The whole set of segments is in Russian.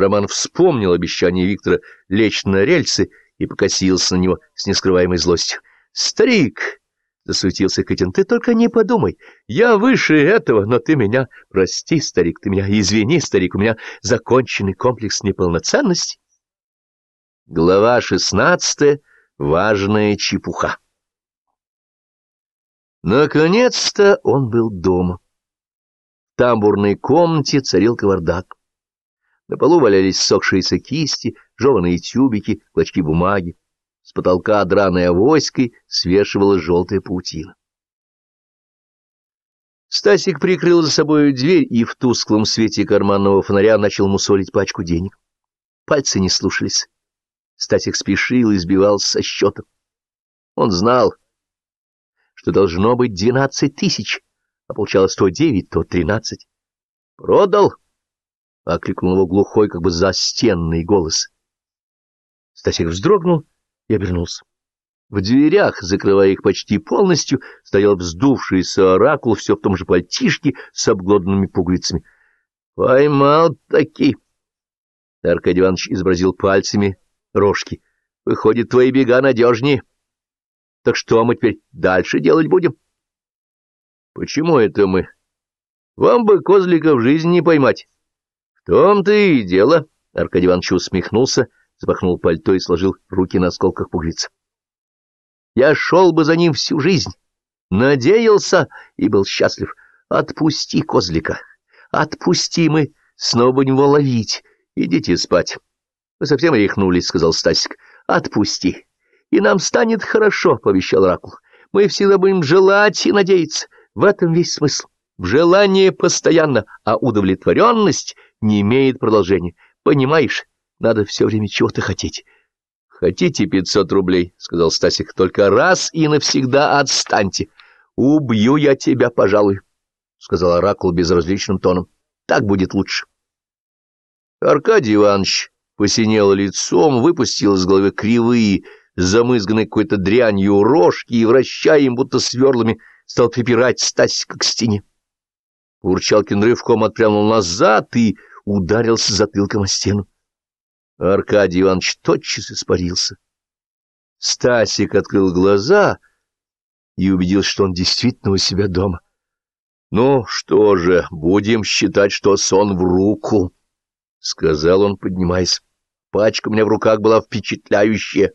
Роман вспомнил обещание Виктора лечь на рельсы и покосился на него с нескрываемой злостью. «Старик!» — засуетился Катин. «Ты только не подумай. Я выше этого, но ты меня... Прости, старик, ты меня... Извини, старик, у меня законченный комплекс неполноценности». Глава шестнадцатая. Важная чепуха. Наконец-то он был дома. В тамбурной комнате царил кавардак. На полу валялись сохшиеся кисти, жеванные тюбики, клочки бумаги. С потолка драной авоськой свешивала желтая паутина. Стасик прикрыл за собой дверь и в тусклом свете карманного фонаря начал мусолить пачку денег. Пальцы не слушались. Стасик спешил и сбивался со счета. Он знал, что должно быть двенадцать тысяч, а получалось то девять, то тринадцать. «Продал!» — окликнул его глухой, как бы застенный голос. Стасик вздрогнул и обернулся. В дверях, закрывая их почти полностью, стоял вздувшийся оракул, все в том же пальтишке с обглоданными пуговицами. — Поймал таки! — Аркадий Иванович изобразил пальцами рожки. — Выходит, твои бега надежнее. Так что мы теперь дальше делать будем? — Почему это мы? Вам бы козлика в жизни не поймать том-то и дело. Аркадий Иванович усмехнулся, запахнул пальто и сложил руки на осколках пуговиц. Я шел бы за ним всю жизнь, надеялся и был счастлив. Отпусти козлика, отпусти, мы снова будем его ловить. Идите спать. Вы совсем рехнулись, — сказал Стасик. Отпусти, и нам станет хорошо, — пообещал Ракул. Мы всегда будем желать и надеяться. В этом весь смысл. В желании постоянно, а удовлетворенность — не имеет продолжения. Понимаешь, надо все время чего-то хотеть. — Хотите пятьсот рублей, — сказал Стасик, — только раз и навсегда отстаньте. — Убью я тебя, пожалуй, — сказал Оракул безразличным тоном. — Так будет лучше. Аркадий Иванович посинел лицом, выпустил из головы кривые, замызганные какой-то дрянью рожки и, вращая им будто сверлами, стал припирать Стасика к стене. Урчалкин рывком отпрянул назад и ударился затылком о стену. Аркадий Иванович тотчас испарился. Стасик открыл глаза и убедился, что он действительно у себя дома. — Ну что же, будем считать, что сон в руку, — сказал он, поднимаясь. Пачка у меня в руках была впечатляющая.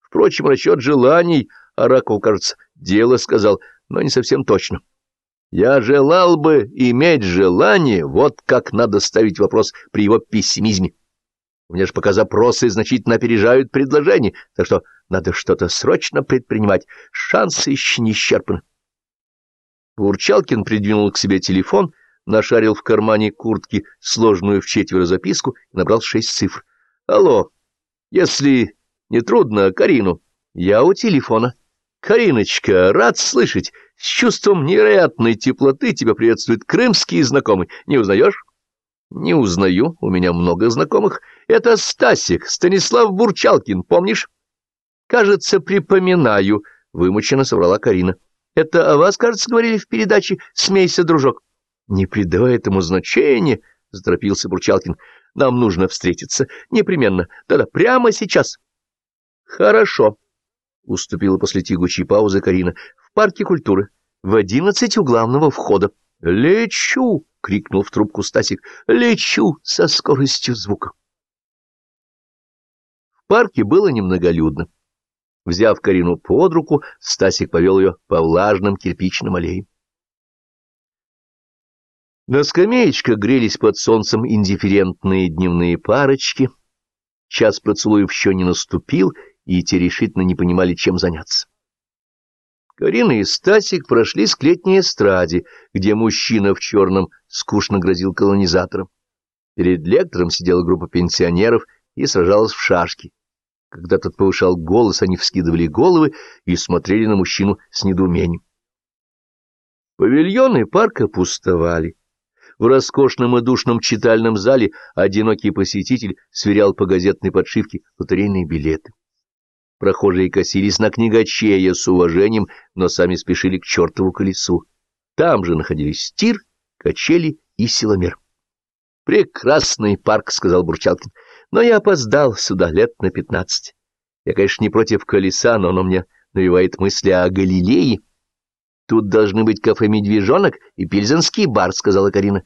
Впрочем, насчет желаний, Оракул, кажется, дело сказал, но не совсем точно. — я желал бы иметь желание, вот как надо ставить вопрос при его пессимизме. У меня же пока запросы значительно опережают предложения, так что надо что-то срочно предпринимать. Шансы еще не исчерпаны. Бурчалкин придвинул к себе телефон, нашарил в кармане куртки сложную в четверо записку и набрал шесть цифр. «Алло, если не трудно, Карину, я у телефона». «Кариночка, рад слышать. С чувством невероятной теплоты тебя приветствует крымский знакомый. Не узнаешь?» «Не узнаю. У меня много знакомых. Это Стасик, Станислав Бурчалкин, помнишь?» «Кажется, припоминаю», — вымученно соврала Карина. «Это о вас, кажется, говорили в передаче «Смейся, дружок». «Не придавай этому значения», — заторопился Бурчалкин. «Нам нужно встретиться. Непременно. Да-да, прямо сейчас». «Хорошо». — уступила после тягучей паузы Карина. — В парке культуры. В одиннадцать у главного входа. — Лечу! — крикнул в трубку Стасик. — Лечу со скоростью звука. В парке было немноголюдно. Взяв Карину под руку, Стасик повел ее по влажным кирпичным аллеям. На скамеечках грелись под солнцем индифферентные дневные парочки. Час поцелуев еще не наступил, и те решительно не понимали, чем заняться. Карина и Стасик прошли к летней эстраде, где мужчина в черном скучно грозил колонизаторам. Перед лектором сидела группа пенсионеров и сражалась в шашки. Когда тот повышал голос, они вскидывали головы и смотрели на мужчину с недоумением. Павильоны парка пустовали. В роскошном и душном читальном зале одинокий посетитель сверял по газетной подшивке лотерейные билеты. Прохожие косились на книгачея с уважением, но сами спешили к чертову колесу. Там же находились тир, качели и силомер. — Прекрасный парк, — сказал Бурчалкин. — Но я опоздал сюда лет на пятнадцать. Я, конечно, не против колеса, но оно мне навевает мысли о Галилее. — Тут должны быть кафе «Медвежонок» и пильзенский бар, — сказала Карина.